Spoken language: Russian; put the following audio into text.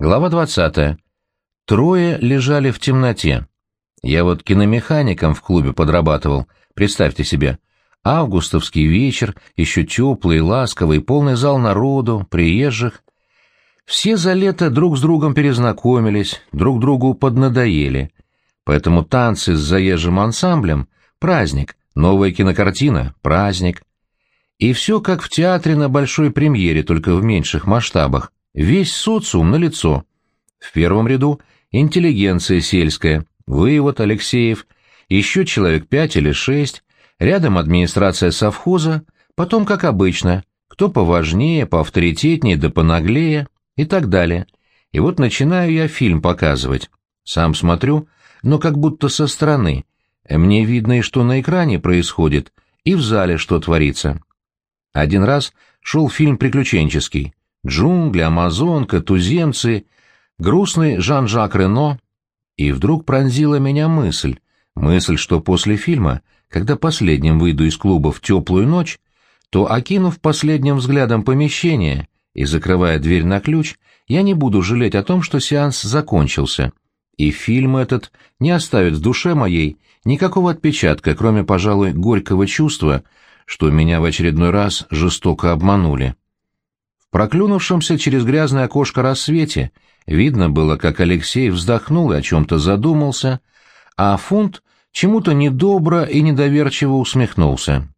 Глава 20. Трое лежали в темноте. Я вот киномехаником в клубе подрабатывал, представьте себе. Августовский вечер, еще теплый, ласковый, полный зал народу, приезжих. Все за лето друг с другом перезнакомились, друг другу поднадоели. Поэтому танцы с заезжим ансамблем — праздник, новая кинокартина — праздник. И все как в театре на большой премьере, только в меньших масштабах. Весь социум на лицо. В первом ряду — интеллигенция сельская, вы вот, Алексеев, еще человек пять или шесть, рядом администрация совхоза, потом, как обычно, кто поважнее, поавторитетнее да понаглее и так далее. И вот начинаю я фильм показывать. Сам смотрю, но как будто со стороны. Мне видно и что на экране происходит, и в зале что творится. Один раз шел фильм приключенческий. Джунгли, Амазонка, туземцы, грустный Жан-Жак Рено — и вдруг пронзила меня мысль, мысль, что после фильма, когда последним выйду из клуба в теплую ночь, то, окинув последним взглядом помещение и закрывая дверь на ключ, я не буду жалеть о том, что сеанс закончился, и фильм этот не оставит в душе моей никакого отпечатка, кроме, пожалуй, горького чувства, что меня в очередной раз жестоко обманули. Проклюнувшемся через грязное окошко рассвете Видно было, как Алексей вздохнул и о чем-то задумался, а Фунт чему-то недобро и недоверчиво усмехнулся.